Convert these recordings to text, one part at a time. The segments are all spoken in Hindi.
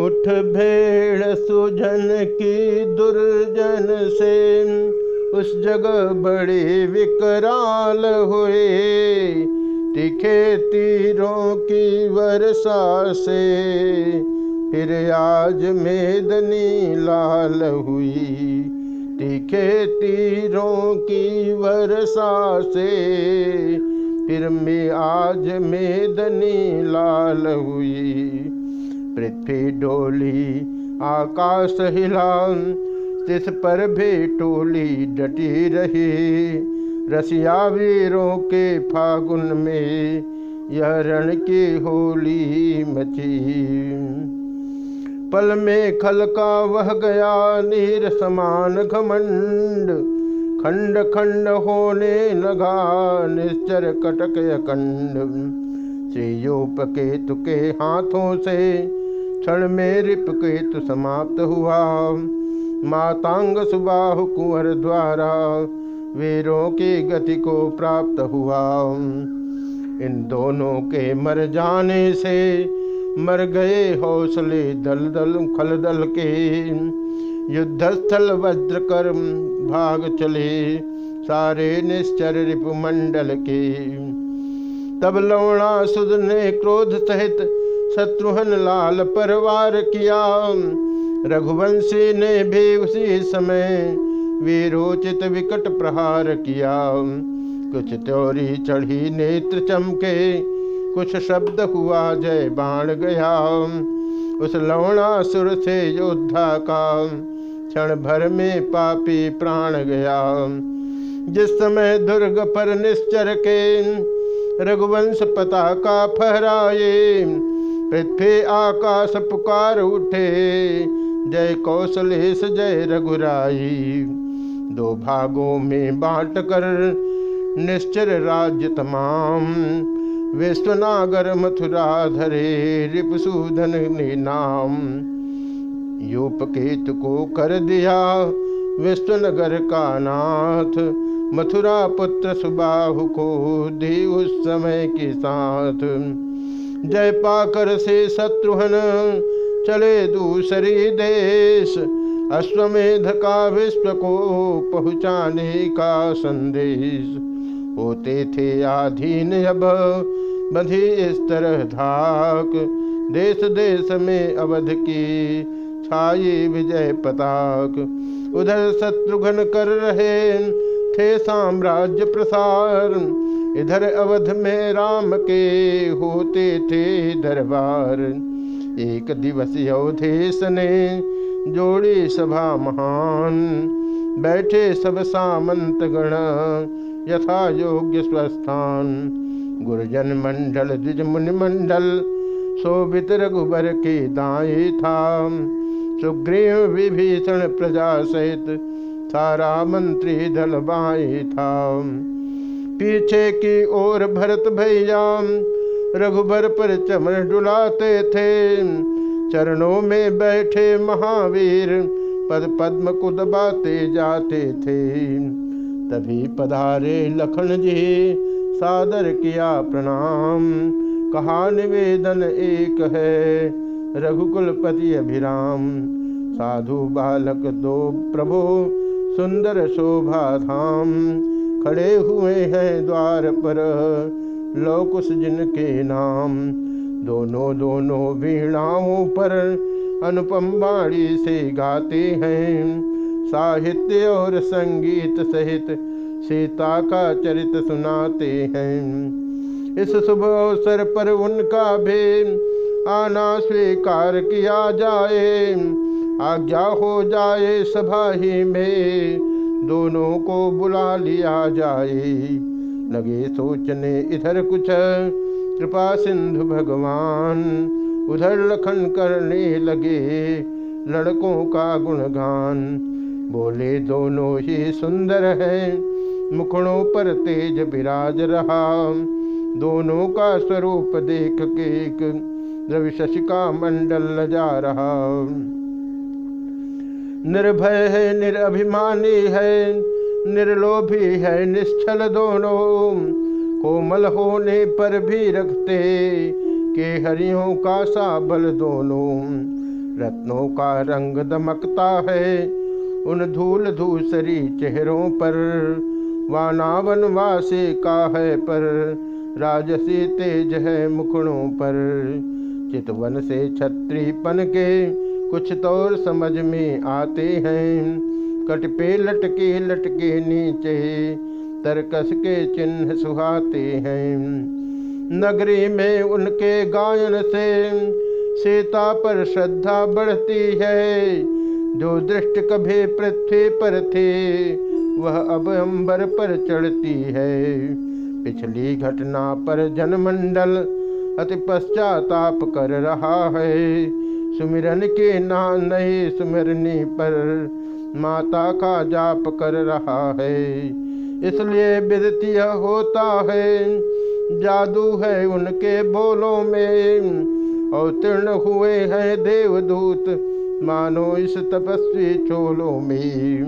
मुठ भेड़ सुजन की दुर्जन से उस जगह बड़े विकराल हुए। तिखे तीरों की वर्षा से फिर आज मेदनी लाल हुई। तीखे तीरों की वर्षा से फिर में आज मेदनी लाल हुई। पृथ्वी डोली, आकाश हिला, तिस पर भी टोली डटी रही। रसिया वीरों के फागुन में यह रण की होली मची। पल में खल का वह गया, नीर समान घमंड। खंड खंड होने लगा, निश्चर कटक अखंड श्रीयोपकेतु के तुके हाथों से क्षण में रिप केतु समाप्त हुआ। मातांग सुबाहु कुंवर द्वारा वीरों की गति को प्राप्त हुआ। इन दोनों के मर जाने से मर गए हौसले दल दल खल दल के। युद्धस्थल वज्र कर भाग चले सारे निश्चर रिपुमंडल के। तब लवणा सुद ने क्रोध सहित शत्रुहन लाल परवार किया। रघुवंशी ने भी उसी समय वीरोचित विकट प्रहार किया। कुछ त्योरी चढ़ी नेत्र चमके, कुछ शब्द हुआ, जय बाण गया। उस लवणासुर से योद्धा का क्षण भर में पापी प्राण गया। जिस समय दुर्ग पर निश्चर के रघुवंश पताका फहराए पृथ्वी आकाश पुकार उठे। जय कौशलेश जय रघुराई। दो भागों में बांट कर निश्चर राज्य तमाम। विश्वनागर मथुरा धरे रिपसूदन ने नाम। यूपकेतु को कर दिया विश्वनगर का नाथ। मथुरा पुत्र सुबाहु को दी उस समय के साथ। जय पाकर से शत्रुहन चले दूसरी देश। अश्वमेध का विश्व को पहुँचाने का संदेश। होते थे आधीन अब, बधी इस तरह धाक। देश देश में अवध की छाई विजय पताक। उधर शत्रुघ्न कर रहे थे साम्राज्य प्रसार। इधर अवध में राम के होते थे दरबार। एक दिवस अवधेश ने जोड़ी सभा महान। बैठे सब सामंत गण, यथा योग्य स्वस्थान। गुरुजन मंडल, द्विज मुनि मंडल, शोभित रघुबर के दाए था। सुग्रीव विभीषण प्रजा सहित सारा मंत्री दल बाई था। पीछे की ओर भरत भैया रघुबर पर चमन डुलाते थे। चरणों में बैठे महावीर पद पद्म को दबाते जाते थे। तभी पधारे लखन जी, सादर किया प्रणाम। कहा, निवेदन एक है, रघुकुलपति अभिराम। साधु बालक दो प्रभु सुंदर शोभा धाम खड़े हुए हैं द्वार पर लोकुश जिनके नाम। दोनों दोनों वीणाओं पर अनुपम बाणी से गाते हैं। साहित्य और संगीत सहित सीता का चरित सुनाते हैं। इस शुभ अवसर पर उनका भी आना स्वीकार किया जाए। आज्ञा हो जाए सभा ही में, दोनों को बुला लिया जाए। लगे सोचने इधर कुछ, कृपा सिंधु भगवान, उधर लखन करने लगे लड़कों का गुणगान। बोले, दोनों ही सुंदर हैं, मुखड़ों पर तेज विराज रहा। दोनों का स्वरूप देख के एक रवि शशि मंडल जा रहा। निर्भय है निरभिमानी है, निर्लोभी है, निश्चल दोनों। कोमल होने पर भी रखते के हरियों का सा बल दोनों। रत्नों का रंग दमकता है उन धूल धूसरी चेहरों पर। वानावन वासे का है पर, राजसी तेज है मुखड़ों पर। चितवन से छत्री के कुछ तौर समझ में आते हैं। कट पे लटके लटके नीचे, तरकस के चिन्ह सुहाते हैं। नगरी में उनके गायन से सीता पर श्रद्धा बढ़ती है। जो दृष्ट कभी पृथ्वी पर थे, वह अब अंबर पर चढ़ती है। पिछली घटना पर जनमंडल अति पश्चाताप कर रहा है। सुमिरन के नाम नए सुमिरनी पर, माता का जाप कर रहा है। इसलिए विदतीय होता है, जादू है उनके बोलों में। अवतीर्ण हुए हैं देवदूत, मानो इस तपस्वी चोलों में।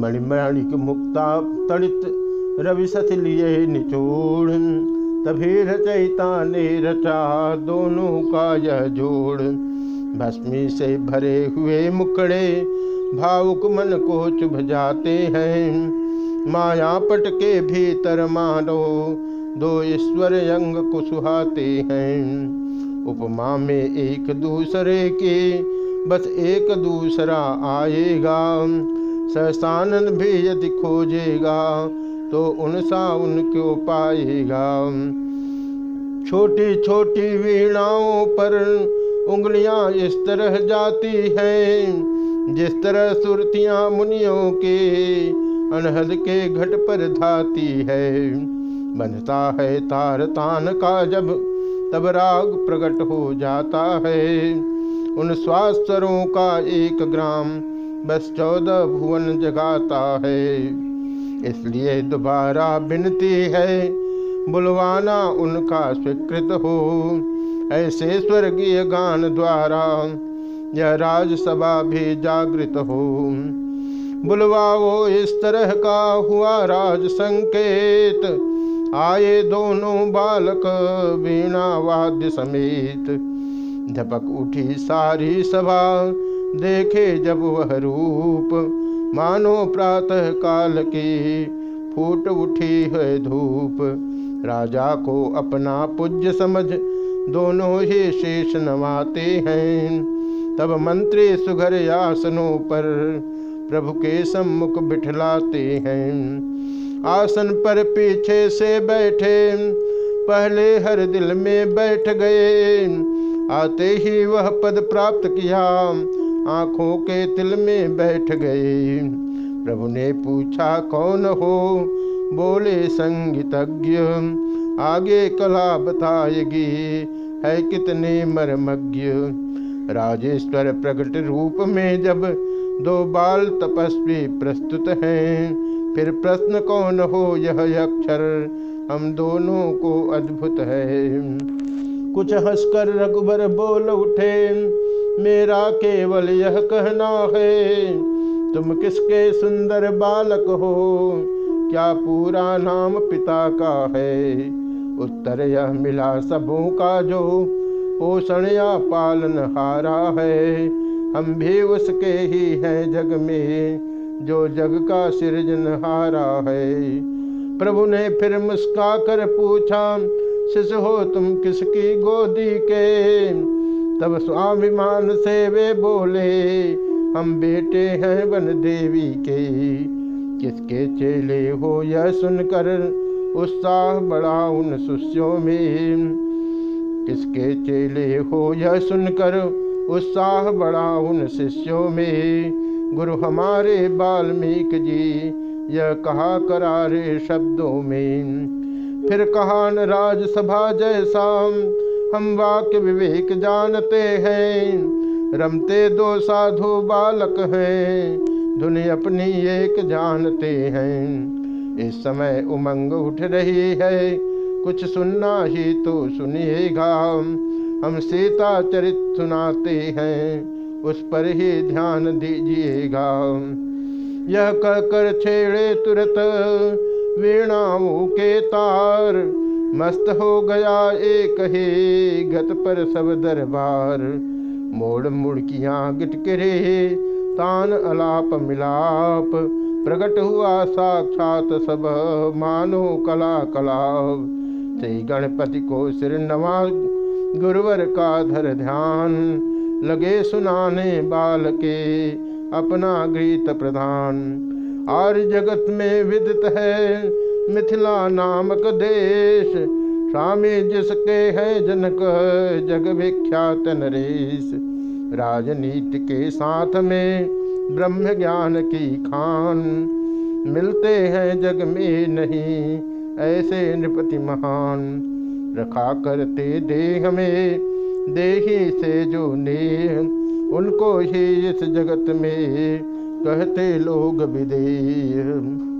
मणिमणिक मुक्ता, तड़ित रवि सथ लिए निचोड़। तभी रचयिता ने रचा दोनों का यह जोड़। भस्मी से भरे हुए मुकड़े भावुक मन को चुभ जाते हैं। माया पट के भीतर मानो दो ईश्वर अंग को सुहाते हैं। उपमा में एक दूसरे के बस एक दूसरा आएगा। सहसानंद भी यदि खोजेगा तो उनसा उनको पाएगा छोटी छोटी वीणाओं पर उंगलियाँ इस तरह जाती हैं, जिस तरह सुरतियाँ मुनियों के अनहद के घट पर धाती है। बनता है तार तान का जब, तब राग प्रकट हो जाता है। उन स्वास्थरों का एक ग्राम बस चौदह भुवन जगाता है। इसलिए दोबारा बिनती है, बुलवाना उनका स्वीकृत हो। ऐसे स्वर्गीय गान द्वारा यह राजसभा भी जागृत हो। बुलवाओ इस तरह का हुआ राज संकेत आए दोनों बालक वीणा वाद्य समेत। धपक उठी सारी सभा, देखे जब वह रूप मानो प्रातः काल की फूट उठी है धूप। राजा को अपना पूज्य समझ, दोनों ही शेष नवाते हैं। तब मंत्री सुघर आसनों पर प्रभु के सम्मुख बिठलाते हैं। आसन पर पीछे से बैठे, पहले हर दिल में बैठ गए। आते ही वह पद प्राप्त किया आँखों के तिल में बैठ गए प्रभु ने पूछा, कौन हो? बोले, संगीतज्ञ। आगे कला बताएगी, है कितने मर्मज्ञ। राजेश्वर प्रकट रूप में जब दो बाल तपस्वी प्रस्तुत हैं, फिर प्रश्न, कौन हो यह अक्षर? हम दोनों को अद्भुत है। कुछ हंसकर रघुबर बोल उठे मेरा केवल यह कहना है, तुम किसके सुंदर बालक हो? क्या पूरा नाम पिता का है? उत्तर यह मिला सबों का जो पोषण या पालन हारा है। हम भी उसके ही हैं जग में, जो जग का सृजन हारा है। प्रभु ने फिर मुस्का कर पूछा शिशु हो तुम किसकी गोदी के? तब स्वाभिमान से वे बोले, हम बेटे हैं वन देवी के। किसके चेले हो यह सुनकर उत्साह बड़ा उन शिष्यों में? किसके चेले हो यह सुनकर उत्साह बड़ा उन शिष्यों में? गुरु हमारे बाल्मीक जी, यह कहा करारे शब्दों में। फिर कहा न राजसभा जैसा हम वाक्य विवेक जानते हैं। रमते दो साधु बालक हैं। धुन अपनी एक जानते हैं। इस समय उमंग उठ रही है। कुछ सुनना ही तो सुनिएगा हम सीता चरित सुनाते हैं। उस पर ही ध्यान दीजिएगा यह कहकर छेड़े तुरंत वीणाओं के तार। मस्त हो गया एक हे गत पर सब दरबार। मोड़ मुड़कियाँ गिटकरे तान अलाप मिलाप। प्रकट हुआ साक्षात सब मानो कला कलाप। श्री गणपति को सिर नवा गुरुवर का धर ध्यान। लगे सुनाने बाल के अपना गीत प्रधान। और जगत में विदित है मिथिला नामक देश, स्वामी जिसके है जनक जग विख्यात नरेश। राजनीति के साथ में ब्रह्म ज्ञान की खान। मिलते हैं जग में नहीं ऐसे नृपति महान। रखा करते देह में, देही से जो नेह, उनको ही इस जगत में कहते लोग विदेह।